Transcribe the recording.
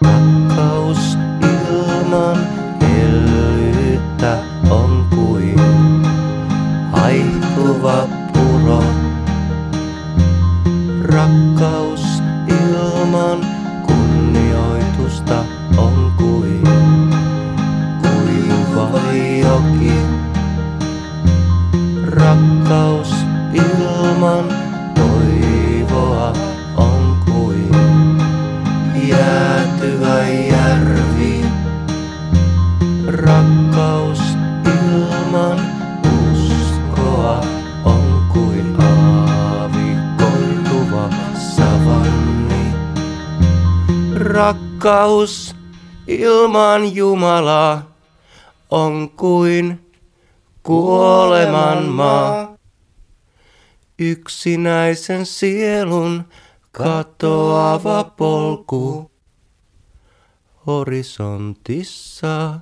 Rakkaus ilman hellyyttä on kuin haihtuva puro. Rakkaus ilman kunnioitusta on kuin kuiva joki. Rakkaus ilman Rakkaus ilman Jumalaa on kuin kuoleman maa. Yksinäisen sielun katoava polku horisontissa.